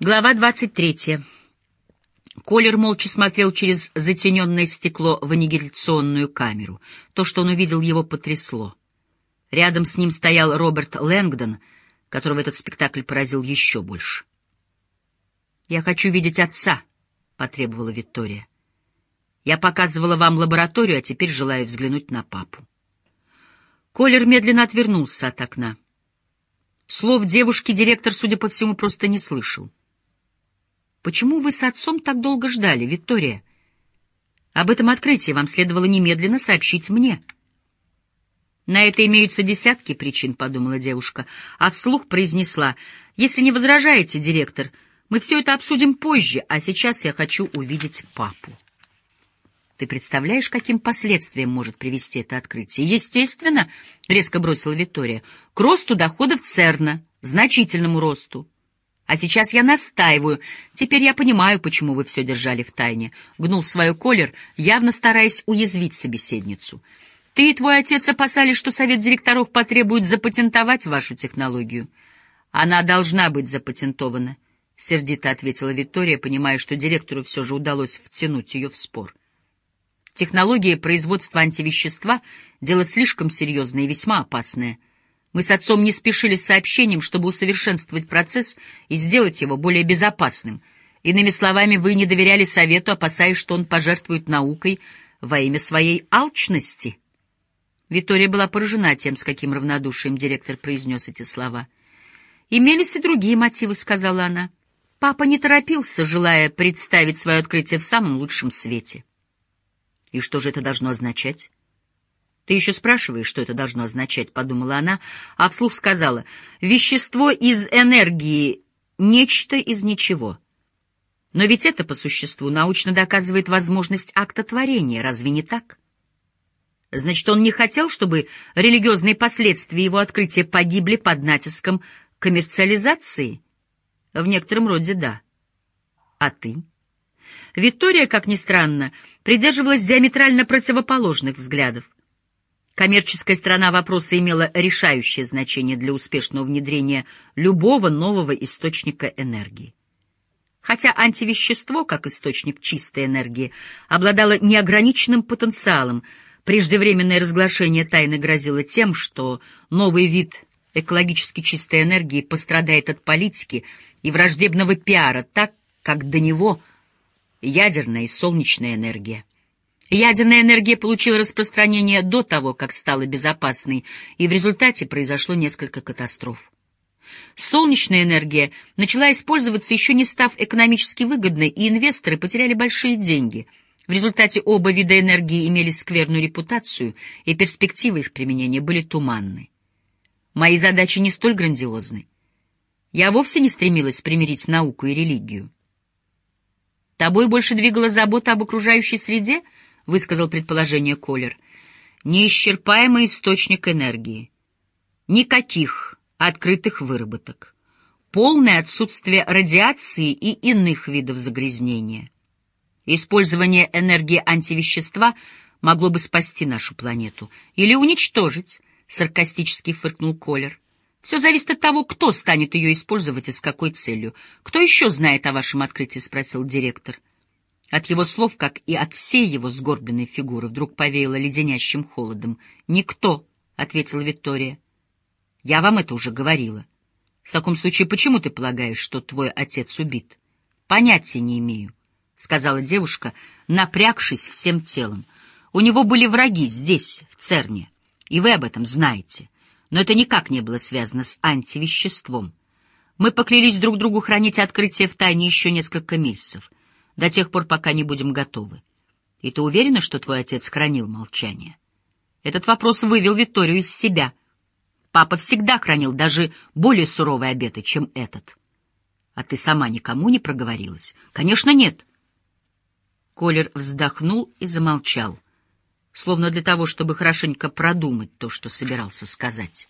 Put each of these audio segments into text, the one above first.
Глава 23. Колер молча смотрел через затененное стекло в аннигиляционную камеру. То, что он увидел, его потрясло. Рядом с ним стоял Роберт Лэнгдон, которого этот спектакль поразил еще больше. «Я хочу видеть отца», — потребовала Виктория. «Я показывала вам лабораторию, а теперь желаю взглянуть на папу». Колер медленно отвернулся от окна. Слов девушки директор, судя по всему, просто не слышал. Почему вы с отцом так долго ждали, Виктория? Об этом открытии вам следовало немедленно сообщить мне. На это имеются десятки причин, подумала девушка, а вслух произнесла: "Если не возражаете, директор, мы все это обсудим позже, а сейчас я хочу увидеть папу". Ты представляешь, каким последствиям может привести это открытие? Естественно, резко бросила Виктория, к росту доходов ЦЕРНа, значительному росту. А сейчас я настаиваю. Теперь я понимаю, почему вы все держали в тайне. Гнул свою колер, явно стараясь уязвить собеседницу. Ты и твой отец опасались, что совет директоров потребует запатентовать вашу технологию. Она должна быть запатентована, — сердито ответила Виктория, понимая, что директору все же удалось втянуть ее в спор. Технология производства антивещества — дело слишком серьезное и весьма опасное — мы с отцом не спешили с сообщением, чтобы усовершенствовать процесс и сделать его более безопасным. Иными словами, вы не доверяли совету, опасаясь, что он пожертвует наукой во имя своей алчности. Виктория была поражена тем, с каким равнодушием директор произнес эти слова. «Имелись и другие мотивы», — сказала она. Папа не торопился, желая представить свое открытие в самом лучшем свете. И что же это должно означать? «Ты еще спрашиваешь, что это должно означать», — подумала она, а вслух сказала, «Вещество из энергии — нечто из ничего». Но ведь это, по существу, научно доказывает возможность акта творения, разве не так? Значит, он не хотел, чтобы религиозные последствия его открытия погибли под натиском коммерциализации? В некотором роде да. А ты? Виктория, как ни странно, придерживалась диаметрально противоположных взглядов. Коммерческая сторона вопроса имела решающее значение для успешного внедрения любого нового источника энергии. Хотя антивещество, как источник чистой энергии, обладало неограниченным потенциалом, преждевременное разглашение тайны грозило тем, что новый вид экологически чистой энергии пострадает от политики и враждебного пиара, так как до него ядерная и солнечная энергия. Ядерная энергия получила распространение до того, как стала безопасной, и в результате произошло несколько катастроф. Солнечная энергия начала использоваться, еще не став экономически выгодной, и инвесторы потеряли большие деньги. В результате оба вида энергии имели скверную репутацию, и перспективы их применения были туманны. Мои задачи не столь грандиозны. Я вовсе не стремилась примирить науку и религию. Тобой больше двигала забота об окружающей среде —— высказал предположение Колер. «Неисчерпаемый источник энергии. Никаких открытых выработок. Полное отсутствие радиации и иных видов загрязнения. Использование энергии антивещества могло бы спасти нашу планету. Или уничтожить», — саркастически фыркнул Колер. «Все зависит от того, кто станет ее использовать и с какой целью. Кто еще знает о вашем открытии?» — спросил директор. От его слов, как и от всей его сгорбленной фигуры, вдруг повеяло леденящим холодом. «Никто», — ответила Виктория. «Я вам это уже говорила. В таком случае почему ты полагаешь, что твой отец убит?» «Понятия не имею», — сказала девушка, напрягшись всем телом. «У него были враги здесь, в Церне, и вы об этом знаете. Но это никак не было связано с антивеществом. Мы поклялись друг другу хранить открытие в тайне еще несколько месяцев до тех пор, пока не будем готовы. И ты уверена, что твой отец хранил молчание? Этот вопрос вывел Викторию из себя. Папа всегда хранил даже более суровые обеты, чем этот. А ты сама никому не проговорилась? Конечно, нет. Колер вздохнул и замолчал, словно для того, чтобы хорошенько продумать то, что собирался сказать.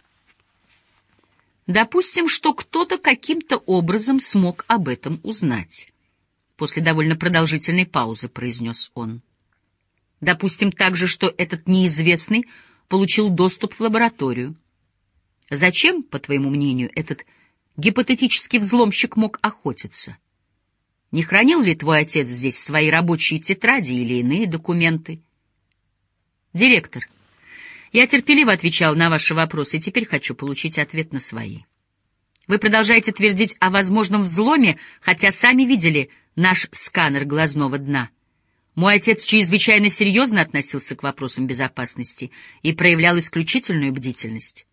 Допустим, что кто-то каким-то образом смог об этом узнать. После довольно продолжительной паузы произнес он. Допустим также, что этот неизвестный получил доступ в лабораторию. Зачем, по твоему мнению, этот гипотетический взломщик мог охотиться? Не хранил ли твой отец здесь свои рабочие тетради или иные документы? Директор, я терпеливо отвечал на ваши вопросы, и теперь хочу получить ответ на свои. Вы продолжаете твердить о возможном взломе, хотя сами видели наш сканер глазного дна. Мой отец чрезвычайно серьезно относился к вопросам безопасности и проявлял исключительную бдительность.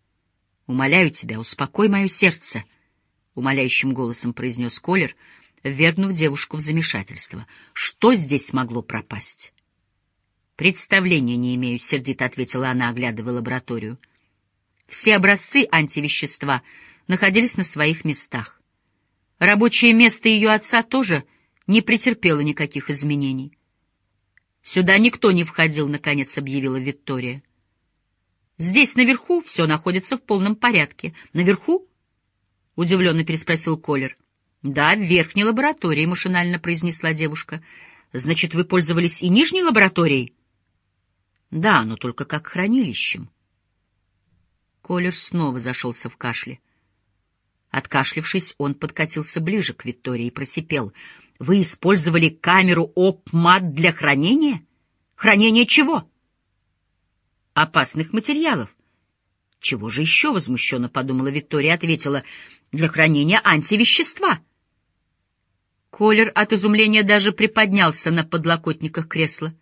«Умоляю тебя, успокой мое сердце», — умоляющим голосом произнес Колер, ввергнув девушку в замешательство. «Что здесь могло пропасть?» «Представления не имею», — сердито ответила она, оглядывая лабораторию. Все образцы антивещества находились на своих местах. Рабочее место ее отца тоже не претерпело никаких изменений. «Сюда никто не входил», — наконец объявила Виктория. «Здесь, наверху, все находится в полном порядке». «Наверху?» — удивленно переспросил Колер. «Да, в верхней лаборатории», — машинально произнесла девушка. «Значит, вы пользовались и нижней лабораторией?» «Да, но только как хранилищем». Колер снова зашелся в кашле. Откашлившись, он подкатился ближе к Виктории и просипел. «Вы использовали камеру ОПМАТ для хранения? Хранения чего?» «Опасных материалов». «Чего же еще?» — возмущенно подумала Виктория, ответила. «Для хранения антивещества». Колер от изумления даже приподнялся на подлокотниках кресла.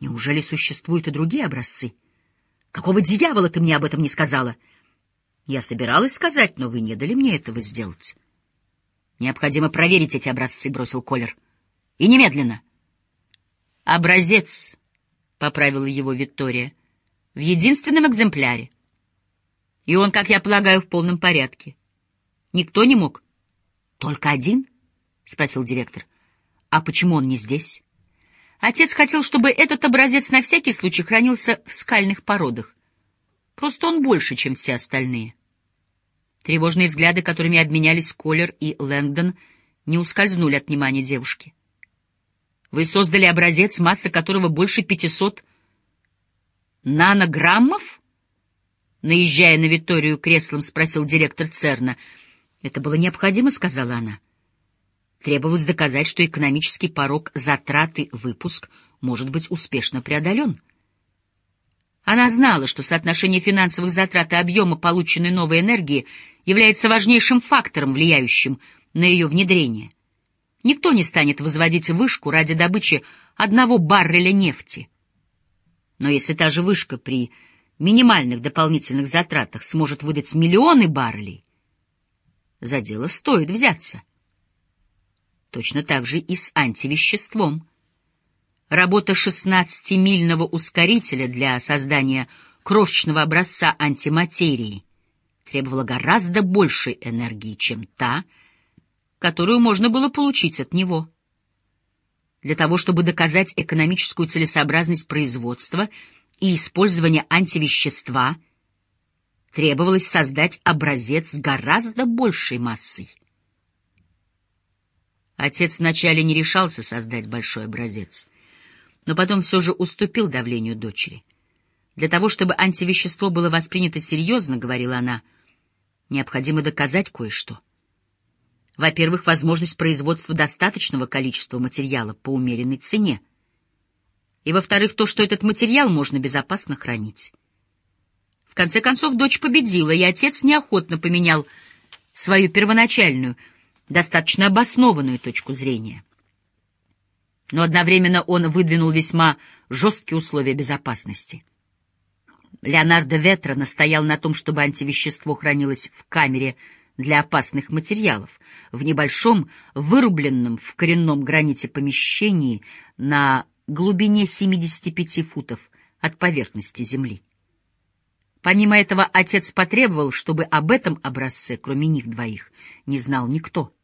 «Неужели существуют и другие образцы? Какого дьявола ты мне об этом не сказала?» Я собиралась сказать, но вы не дали мне этого сделать. Необходимо проверить эти образцы, бросил Колер. И немедленно. Образец, поправила его Виктория, в единственном экземпляре. И он, как я полагаю, в полном порядке. Никто не мог. Только один? спросил директор. А почему он не здесь? Отец хотел, чтобы этот образец на всякий случай хранился в скальных породах. Просто он больше, чем все остальные. Тревожные взгляды, которыми обменялись Колер и Лэнгдон, не ускользнули от внимания девушки. Вы создали образец, масса которого больше пятисот нанограммов? Наезжая на Викторию креслом, спросил директор ЦЕРНа. Это было необходимо, сказала она. Требовалось доказать, что экономический порог затраты выпуск может быть успешно преодолен. Она знала, что соотношение финансовых затрат и объема полученной новой энергии является важнейшим фактором, влияющим на ее внедрение. Никто не станет возводить вышку ради добычи одного барреля нефти. Но если та же вышка при минимальных дополнительных затратах сможет выдать миллионы баррелей, за дело стоит взяться. Точно так же и с антивеществом — Работа 16-мильного ускорителя для создания крошечного образца антиматерии требовала гораздо большей энергии, чем та, которую можно было получить от него. Для того, чтобы доказать экономическую целесообразность производства и использования антивещества, требовалось создать образец с гораздо большей массой. Отец вначале не решался создать большой образец но потом все же уступил давлению дочери. Для того, чтобы антивещество было воспринято серьезно, говорила она, необходимо доказать кое-что. Во-первых, возможность производства достаточного количества материала по умеренной цене. И во-вторых, то, что этот материал можно безопасно хранить. В конце концов, дочь победила, и отец неохотно поменял свою первоначальную, достаточно обоснованную точку зрения но одновременно он выдвинул весьма жесткие условия безопасности. Леонардо Ветра настоял на том, чтобы антивещество хранилось в камере для опасных материалов, в небольшом, вырубленном в коренном граните помещении на глубине 75 футов от поверхности Земли. Помимо этого, отец потребовал, чтобы об этом образце, кроме них двоих, не знал никто.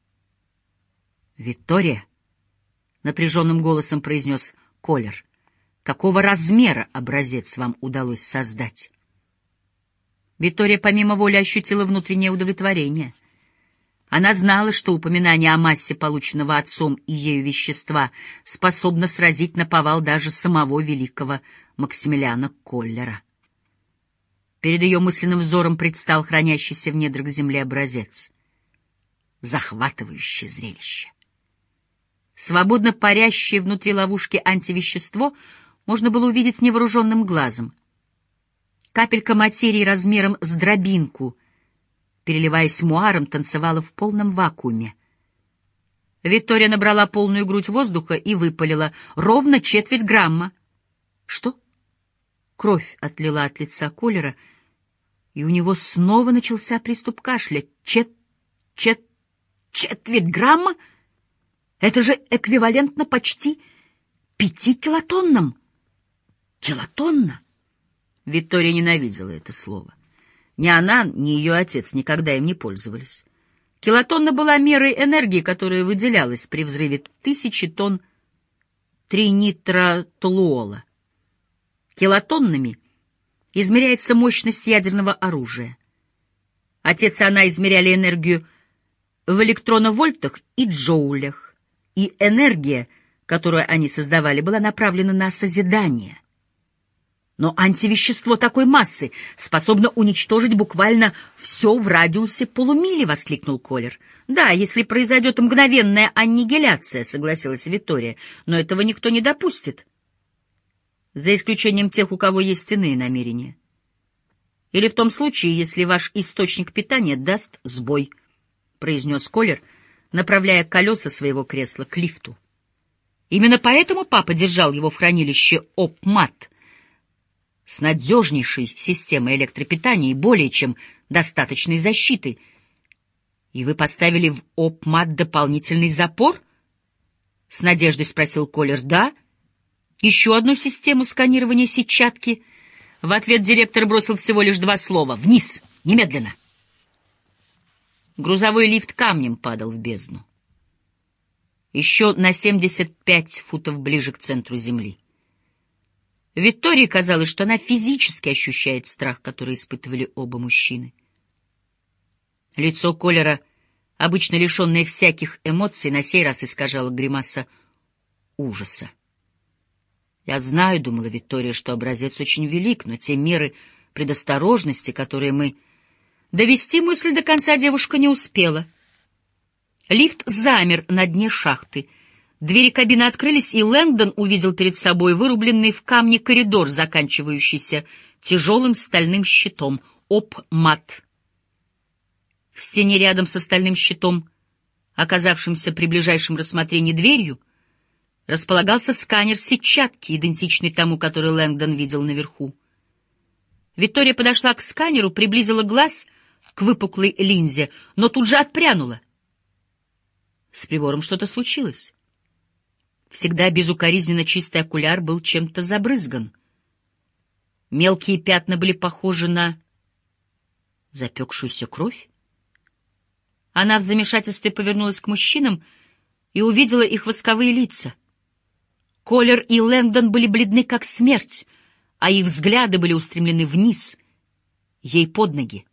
«Виктория», — напряженным голосом произнес Колер. «Какого размера образец вам удалось создать?» Виктория помимо воли ощутила внутреннее удовлетворение. Она знала, что упоминание о массе полученного отцом и ею вещества способно сразить на повал даже самого великого Максимилиана Коллера. Перед ее мысленным взором предстал хранящийся в недрах земли образец — захватывающее зрелище. Свободно парящее внутри ловушки антивещество можно было увидеть невооруженным глазом. Капелька материи размером с дробинку, переливаясь муаром, танцевала в полном вакууме. Виктория набрала полную грудь воздуха и выпалила ровно четверть грамма. Что? Кровь отлила от лица Колера, и у него снова начался приступ кашля. Чет... чет... четверть грамма? Это же эквивалентно почти пяти килотоннам. Килотонна? Виктория ненавидела это слово. Ни она, ни ее отец никогда им не пользовались. Килотонна была мерой энергии, которая выделялась при взрыве тысячи тонн тринитротолуола. Килотоннами измеряется мощность ядерного оружия. Отец и она измеряли энергию в электроновольтах и джоулях, и энергия, которую они создавали, была направлена на созидание — но антивещество такой массы способно уничтожить буквально все в радиусе полумили, — воскликнул Колер. — Да, если произойдет мгновенная аннигиляция, — согласилась Виктория, — но этого никто не допустит. За исключением тех, у кого есть иные намерения. Или в том случае, если ваш источник питания даст сбой, — произнес Колер, направляя колеса своего кресла к лифту. Именно поэтому папа держал его в хранилище Опмат — с надежнейшей системой электропитания и более чем достаточной защитой. И вы поставили в ОПМАТ дополнительный запор? С надеждой спросил Колер. Да. Еще одну систему сканирования сетчатки. В ответ директор бросил всего лишь два слова. Вниз! Немедленно! Грузовой лифт камнем падал в бездну. Еще на 75 футов ближе к центру Земли. Виктории казалось, что она физически ощущает страх, который испытывали оба мужчины. Лицо Колера, обычно лишенное всяких эмоций, на сей раз искажало гримаса ужаса. «Я знаю, — думала Виктория, — что образец очень велик, но те меры предосторожности, которые мы...» Довести мысль до конца девушка не успела. Лифт замер на дне шахты — Двери кабины открылись, и Лэнгдон увидел перед собой вырубленный в камне коридор, заканчивающийся тяжелым стальным щитом. Оп-мат. В стене рядом с стальным щитом, оказавшимся при ближайшем рассмотрении дверью, располагался сканер сетчатки, идентичный тому, который Лэнгдон видел наверху. Виктория подошла к сканеру, приблизила глаз к выпуклой линзе, но тут же отпрянула. С прибором что-то случилось. Всегда безукоризненно чистый окуляр был чем-то забрызган. Мелкие пятна были похожи на запекшуюся кровь. Она в замешательстве повернулась к мужчинам и увидела их восковые лица. Колер и Лэндон были бледны, как смерть, а их взгляды были устремлены вниз, ей под ноги.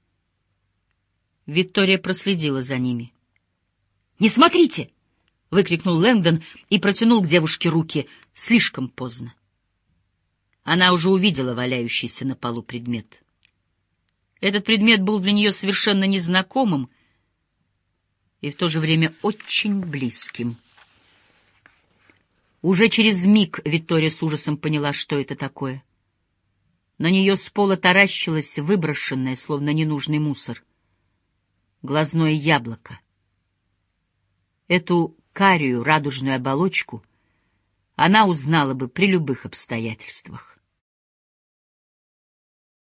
Виктория проследила за ними. «Не смотрите!» — выкрикнул Лэнгдон и протянул к девушке руки. Слишком поздно. Она уже увидела валяющийся на полу предмет. Этот предмет был для нее совершенно незнакомым и в то же время очень близким. Уже через миг Виктория с ужасом поняла, что это такое. На нее с пола таращилось выброшенное, словно ненужный мусор, глазное яблоко. Эту карию радужную оболочку она узнала бы при любых обстоятельствах.